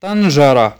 танжера